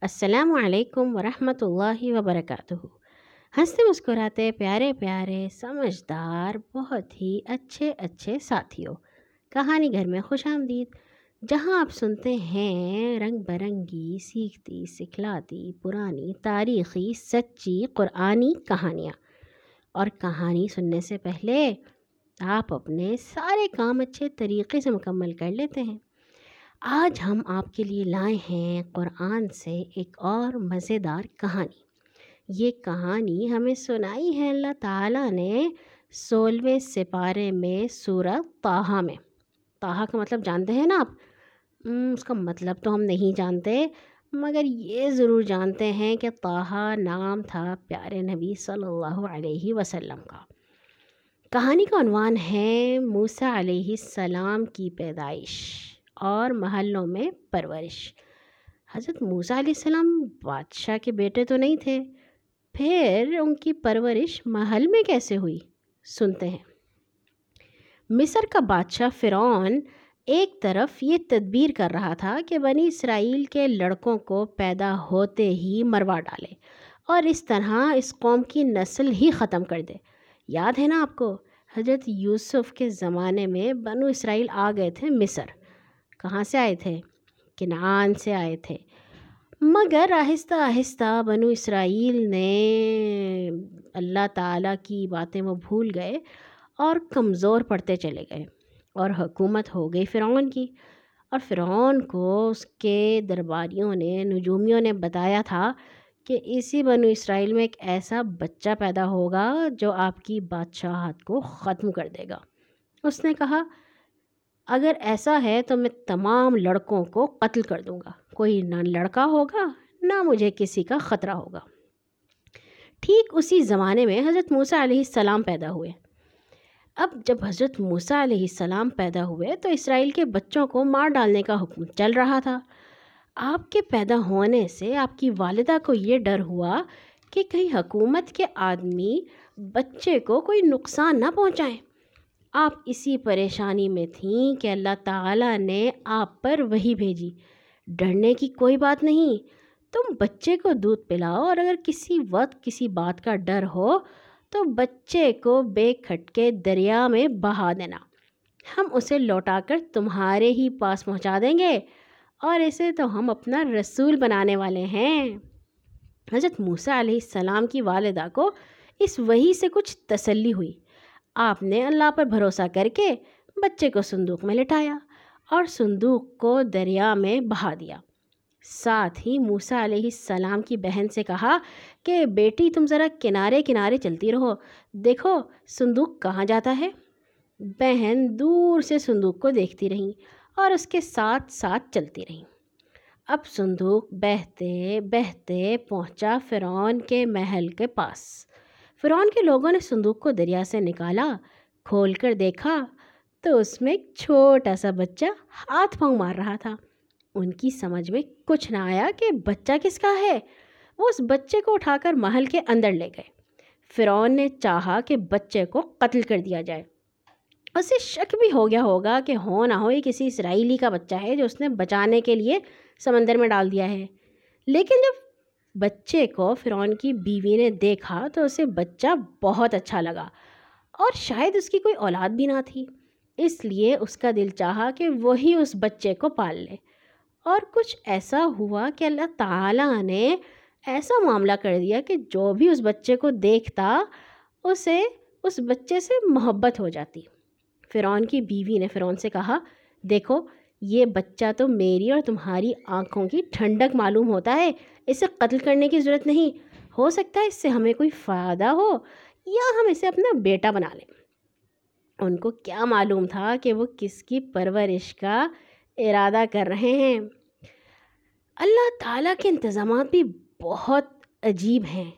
السلام علیکم ورحمۃ اللہ وبرکاتہ۔ ہنستے مسکراتے پیارے پیارے، سمجھدار، بہت ہی اچھے اچھے ساتھیوں۔ کہانی گھر میں خوش آمدید۔ جہاں آپ سنتے ہیں، رنگ برنگی، سیکھتی، سکھلاتی، پرانی، تاریخی، سچی، قرآنی کہانیاں۔ اور کہانی سننے سے پہلے آپ اپنے سارے کام اچھے طریقے سے مکمل کر لیتے ہیں۔ آج ہم آپ کے لیے لائے ہیں قرآن سے ایک اور مزیدار کہانی۔ یہ کہانی ہمیں سنائی ہے اللہ تعالیٰ نے سولہویں سپارے میں سورہ تاہا میں۔ تاہا کا مطلب جانتے ہیں نا آپ؟ اس کا مطلب تو ہم نہیں جانتے، مگر یہ ضرور جانتے ہیں کہ تاہا نام تھا پیارے نبی صلی اللہ علیہ وسلم کا۔ کہانی کا عنوان ہے موسیٰ علیہ السلام کی پیدائش۔ اور محلوں میں پرورش۔ حضرت موسیٰ علیہ السلام بادشاہ کے بیٹے تو نہیں تھے، پھر ان کی پرورش محل میں کیسے ہوئی؟ سنتے ہیں۔ مصر کا بادشاہ فرعون ایک طرف یہ تدبیر کر رہا تھا کہ بنی اسرائیل کے لڑکوں کو پیدا ہوتے ہی مروا ڈالے اور اس طرح اس قوم کی نسل ہی ختم کر دے۔ یاد ہے نا آپ کو، حضرت یوسف کے زمانے میں بنو اسرائیل آ گئے تھے مصر۔ کہاں سے آئے تھے؟ کنعان سے آئے تھے۔ مگر آہستہ آہستہ بنو اسرائیل نے اللہ تعالیٰ کی باتیں وہ بھول گئے اور کمزور پڑتے چلے گئے اور حکومت ہو گئی فرعون کی۔ اور فرعون کو اس کے درباریوں نے، نجومیوں نے بتایا تھا کہ اسی بنو اسرائیل میں ایک ایسا بچہ پیدا ہوگا جو آپ کی بادشاہت کو ختم کر دے گا۔ اس نے کہا اگر ایسا ہے تو میں تمام لڑکوں کو قتل کر دوں گا۔ کوئی نہ لڑکا ہوگا، نہ مجھے کسی کا خطرہ ہوگا۔ ٹھیک اسی زمانے میں حضرت موسیٰ علیہ السلام پیدا ہوئے۔ اب جب حضرت موسیٰ علیہ السلام پیدا ہوئے تو اسرائیل کے بچوں کو مار ڈالنے کا حکم چل رہا تھا۔ آپ کے پیدا ہونے سے آپ کی والدہ کو یہ ڈر ہوا کہ کہیں حکومت کے آدمی بچے کو کوئی نقصان نہ پہنچائیں۔ آپ اسی پریشانی میں تھیں کہ اللہ تعالیٰ نے آپ پر وہی بھیجی۔ ڈرنے کی کوئی بات نہیں، تم بچے کو دودھ پلاؤ اور اگر کسی وقت کسی بات کا ڈر ہو تو بچے کو بے کھٹکے دریا میں بہا دینا۔ ہم اسے لوٹا کر تمہارے ہی پاس پہنچا دیں گے اور اسے تو ہم اپنا رسول بنانے والے ہیں۔ حضرت موسیٰ علیہ السلام کی والدہ کو اس وہی سے کچھ تسلی ہوئی۔ آپ نے اللہ پر بھروسہ کر کے بچے کو صندوق میں لٹایا اور صندوق کو دریا میں بہا دیا۔ ساتھ ہی موسیٰ علیہ السلام کی بہن سے کہا کہ بیٹی تم ذرا کنارے کنارے چلتی رہو، دیکھو صندوق کہاں جاتا ہے۔ بہن دور سے صندوق کو دیکھتی رہیں اور اس کے ساتھ ساتھ چلتی رہیں۔ اب صندوق بہتے بہتے پہنچا فرعون کے محل کے پاس۔ فرعون کے لوگوں نے صندوق کو دریا سے نکالا، کھول کر دیکھا تو اس میں ایک چھوٹا سا بچہ ہاتھ پاؤں مار رہا تھا۔ ان کی سمجھ میں کچھ نہ آیا کہ بچہ کس کا ہے۔ وہ اس بچے کو اٹھا کر محل کے اندر لے گئے۔ فرعون نے چاہا کہ بچے کو قتل کر دیا جائے۔ اسے شک بھی ہو گیا ہوگا کہ ہو نہ ہو، یہ کسی اسرائیلی کا بچہ ہے جو اس نے بچانے کے لیے سمندر میں ڈال دیا ہے۔ لیکن جب بچے کو فرعون کی بیوی نے دیکھا تو اسے بچہ بہت اچھا لگا اور شاید اس کی کوئی اولاد بھی نہ تھی۔ اس لیے اس کا دل چاہا کہ وہی اس بچے کو پال لے۔ اور کچھ ایسا ہوا کہ اللہ تعالیٰ نے ایسا معاملہ کر دیا کہ جو بھی اس بچے کو دیکھتا، اسے اس بچے سے محبت ہو جاتی۔ فرعون کی بیوی نے فرعون سے کہا، دیکھو، یہ بچہ تو میری اور تمہاری آنکھوں کی ٹھنڈک معلوم ہوتا ہے۔ اسے قتل کرنے کی ضرورت نہیں۔ ہو سکتا ہے اس سے ہمیں کوئی فائدہ ہو یا ہم اسے اپنا بیٹا بنا لیں۔ ان کو کیا معلوم تھا کہ وہ کس کی پرورش کا ارادہ کر رہے ہیں۔ اللہ تعالیٰ کے انتظامات بھی بہت عجیب ہیں۔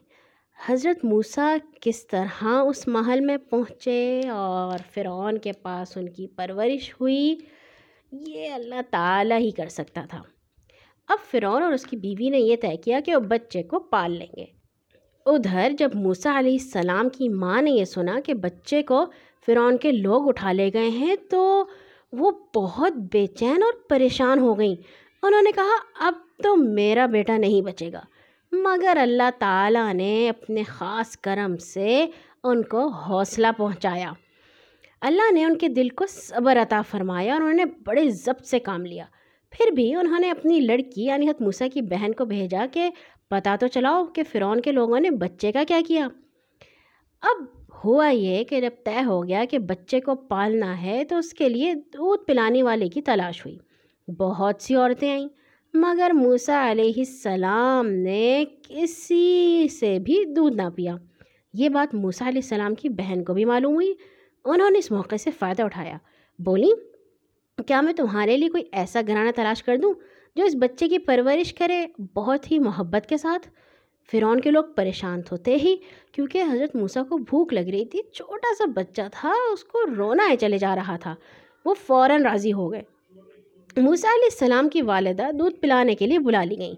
حضرت موسیٰ کس طرح اس محل میں پہنچے اور فرعون کے پاس ان کی پرورش ہوئی، یہ اللہ تعالیٰ ہی کر سکتا تھا۔ اب فرعون اور اس کی بیوی نے یہ طے کیا کہ وہ بچے کو پال لیں گے۔ ادھر جب موسیٰ علیہ السلام کی ماں نے یہ سنا کہ بچے کو فرعون کے لوگ اٹھا لے گئے ہیں، تو وہ بہت بے چین اور پریشان ہو گئیں۔ انہوں نے کہا، اب تو میرا بیٹا نہیں بچے گا۔ مگر اللہ تعالیٰ نے اپنے خاص کرم سے ان کو حوصلہ پہنچایا۔ اللہ نے ان کے دل کو صبر عطا فرمایا اور انہوں نے بڑے ضبط سے کام لیا۔ پھر بھی انہوں نے اپنی لڑکی یعنی حت موسیٰ کی بہن کو بھیجا کہ پتہ تو چلاؤ کہ فرعون کے لوگوں نے بچے کا کیا کیا۔ اب ہوا یہ کہ جب طے ہو گیا کہ بچے کو پالنا ہے تو اس کے لیے دودھ پلانے والے کی تلاش ہوئی۔ بہت سی عورتیں آئیں۔ مگر موسیٰ علیہ السلام نے کسی سے بھی دودھ نہ پیا۔ یہ بات موسیٰ علیہ السلام کی بہن کو بھی معلوم ہوئی۔ انہوں نے اس موقع سے فائدہ اٹھایا۔ بولی کیا میں تمہارے لیے کوئی ایسا گھرانہ تلاش کر دوں جو اس بچے کی پرورش کرے بہت ہی محبت کے ساتھ؟ فرعون کے لوگ پریشان ہوتے ہی، کیونکہ حضرت موسیٰ کو بھوک لگ رہی تھی، چھوٹا سا بچہ تھا، اس کو رونا ہے چلے جا رہا تھا، وہ فوراً راضی ہو گئے۔ موسیٰ علیہ السلام کی والدہ دودھ پلانے کے لیے بلا لی گئیں۔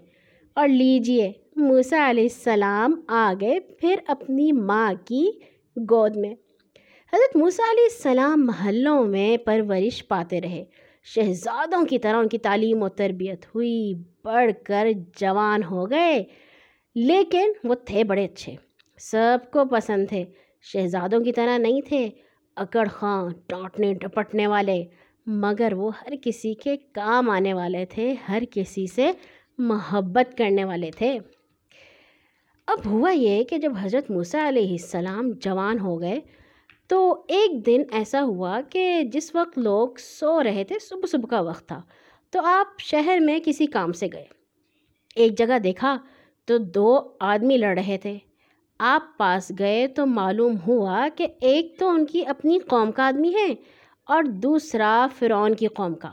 اور لیجیے، موسیٰ علیہ السلام آ گئے پھر اپنی ماں کی گود میں۔ حضرت موسیٰ علیہ السلام محلوں میں پرورش پاتے رہے۔ شہزادوں کی طرح ان کی تعلیم و تربیت ہوئی، بڑھ کر جوان ہو گئے، لیکن وہ تھے بڑے اچھے۔ سب کو پسند تھے، شہزادوں کی طرح نہیں تھے۔ اکڑ خاں ڈانٹنے ڈپٹنے والے۔ مگر وہ ہر کسی کے کام آنے والے تھے، ہر کسی سے محبت کرنے والے تھے۔ اب ہوا یہ کہ جب حضرت موسیٰ علیہ السلام جوان ہو گئے تو ایک دن ایسا ہوا کہ جس وقت لوگ سو رہے تھے، صبح صبح کا وقت تھا۔ تو آپ شہر میں کسی کام سے گئے۔ ایک جگہ دیکھا تو دو آدمی لڑ رہے تھے۔ آپ پاس گئے تو معلوم ہوا کہ ایک تو ان کی اپنی قوم کا آدمی ہے اور دوسرا فرعون کی قوم کا۔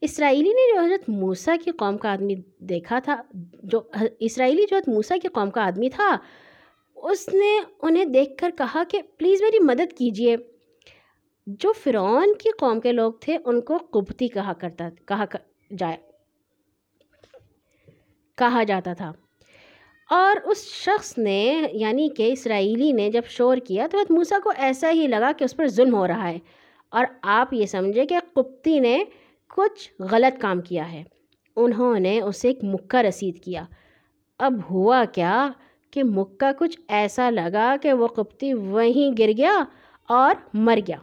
اسرائیلی نے جو حضرت موسیٰ کی قوم کا آدمی دیکھا تھا، جو اسرائیلی جو حضرت موسیٰ کی قوم کا آدمی تھا اس نے انہیں دیکھ کر کہا کہ پلیز میری مدد کیجیے۔ جو فرعون کی قوم کے لوگ تھے، ان کو قبطی کہا کرتا، کہا جائے، کہا جاتا تھا۔ اور اس شخص نے یعنی کہ اسرائیلی نے جب شور کیا، تو موسیٰ کو ایسا ہی لگا کہ اس پر ظلم ہو رہا ہے۔ اور آپ یہ سمجھے کہ قبطی نے کچھ غلط کام کیا ہے۔ انہوں نے اسے ایک مکہ رسید کیا۔ اب ہوا کیا کہ مکہ کچھ ایسا لگا کہ وہ قبطی وہیں گر گیا اور مر گیا۔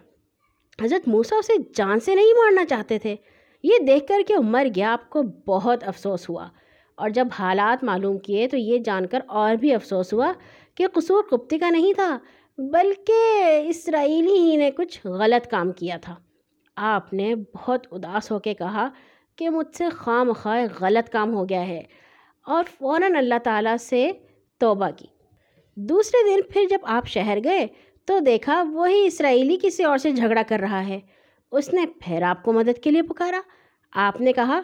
حضرت موسیٰ اسے جان سے نہیں مارنا چاہتے تھے۔ یہ دیکھ کر کہ وہ مر گیا آپ کو بہت افسوس ہوا۔ اور جب حالات معلوم کیے تو یہ جان کر اور بھی افسوس ہوا کہ قصور قبطی کا نہیں تھا، بلکہ اسرائیلی ہی نے کچھ غلط کام کیا تھا۔ آپ نے بہت اداس ہو کے کہا کہ مجھ سے خواہ مخواہ غلط کام ہو گیا ہے اور فوراً اللہ تعالیٰ سے توبہ کی۔ دوسرے دن پھر جب آپ شہر گئے تو دیکھا وہی اسرائیلی کسی اور سے جھگڑا کر رہا ہے۔ اس نے پھر آپ کو مدد کے لیے پکارا۔ آپ نے کہا،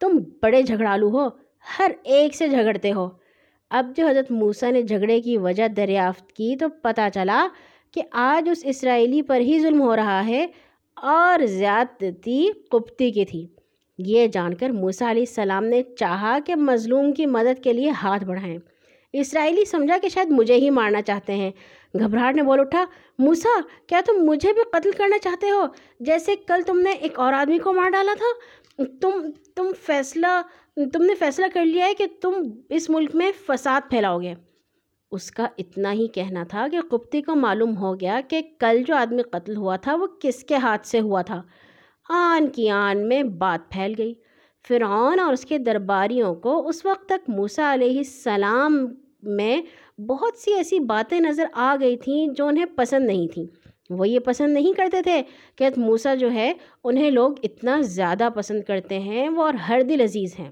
تم بڑے جھگڑالو ہو، ہر ایک سے جھگڑتے ہو۔ اب جو حضرت موسیٰ نے جھگڑے کی وجہ دریافت کی تو پتہ چلا کہ آج اس اسرائیلی پر ہی ظلم ہو رہا ہے اور زیادتی قبطی کی تھی۔ یہ جان کر موسیٰ علیہ السلام نے چاہا کہ مظلوم کی مدد کے لیے ہاتھ بڑھائیں۔ اسرائیلی سمجھا کہ شاید مجھے ہی مارنا چاہتے ہیں۔ گھبراہٹ نے بول اٹھا موسا کیا تم مجھے بھی قتل کرنا چاہتے ہو؟ جیسے کل تم نے ایک اور آدمی کو مار ڈالا تھا۔ تم تم فیصلہ، تم نے فیصلہ کر لیا ہے کہ تم اس ملک میں فساد پھیلاؤ گے۔ اس کا اتنا ہی کہنا تھا کہ قبطی کو معلوم ہو گیا کہ کل جو آدمی قتل ہوا تھا وہ کس کے ہاتھ سے ہوا تھا۔ آن کی آن میں بات پھیل گئی۔ فرعون اور اس کے درباریوں کو اس وقت تک موسیٰ علیہ السلام میں بہت سی ایسی باتیں نظر آ گئی تھیں جو انہیں پسند نہیں تھیں۔ وہ یہ پسند نہیں کرتے تھے کہ موسیٰ جو ہے انہیں لوگ اتنا زیادہ پسند کرتے ہیں، وہ اور ہر دل عزیز ہیں۔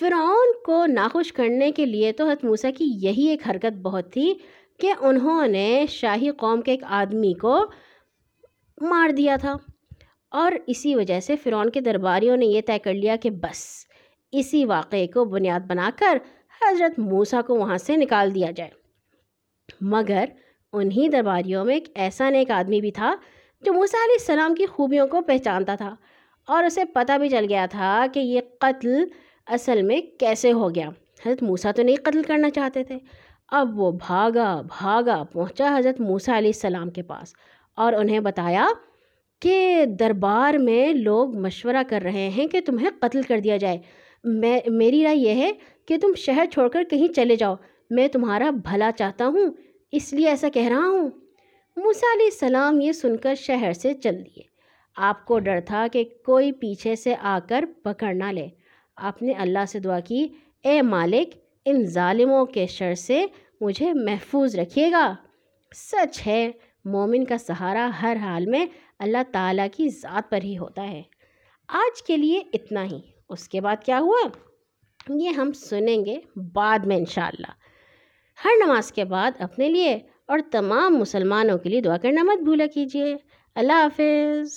فرعون کو ناخوش کرنے کے لیے تو حت موسیٰ کی یہی ایک حرکت بہت تھی کہ انہوں نے شاہی قوم کے ایک آدمی کو مار دیا تھا۔ اور اسی وجہ سے فرعون کے درباریوں نے یہ طے کر لیا کہ بس اسی واقعے کو بنیاد بنا کر حضرت موسیٰ کو وہاں سے نکال دیا جائے۔ مگر انہی درباریوں میں ایک ایسا نیک آدمی بھی تھا جو موسیٰ علیہ السلام کی خوبیوں کو پہچانتا تھا اور اسے پتہ بھی چل گیا تھا کہ یہ قتل اصل میں کیسے ہو گیا۔ حضرت موسیٰ تو نہیں قتل کرنا چاہتے تھے۔ اب وہ بھاگا بھاگا پہنچا حضرت موسیٰ علیہ السلام کے پاس اور انہیں بتایا کہ دربار میں لوگ مشورہ کر رہے ہیں کہ تمہیں قتل کر دیا جائے۔ میں، میری رائے یہ ہے کہ تم شہر چھوڑ کر کہیں چلے جاؤ۔ میں تمہارا بھلا چاہتا ہوں، اس لیے ایسا کہہ رہا ہوں۔ موسیٰ علیہ السلام یہ سن کر شہر سے چل دیے۔ آپ کو ڈر تھا کہ کوئی پیچھے سے آ کر پکڑ نہ لے۔ آپ نے اللہ سے دعا کی، اے مالک، ان ظالموں کے شر سے مجھے محفوظ رکھیے گا۔ سچ ہے، مومن کا سہارا ہر حال میں اللہ تعالیٰ کی ذات پر ہی ہوتا ہے۔ آج کے لیے اتنا ہی۔ اس کے بعد کیا ہوا؟ یہ ہم سنیں گے بعد میں انشاءاللہ۔ ہر نماز کے بعد اپنے لیے اور تمام مسلمانوں کے لیے دعا کرنا مت بھولا کیجیے اللہ حافظ۔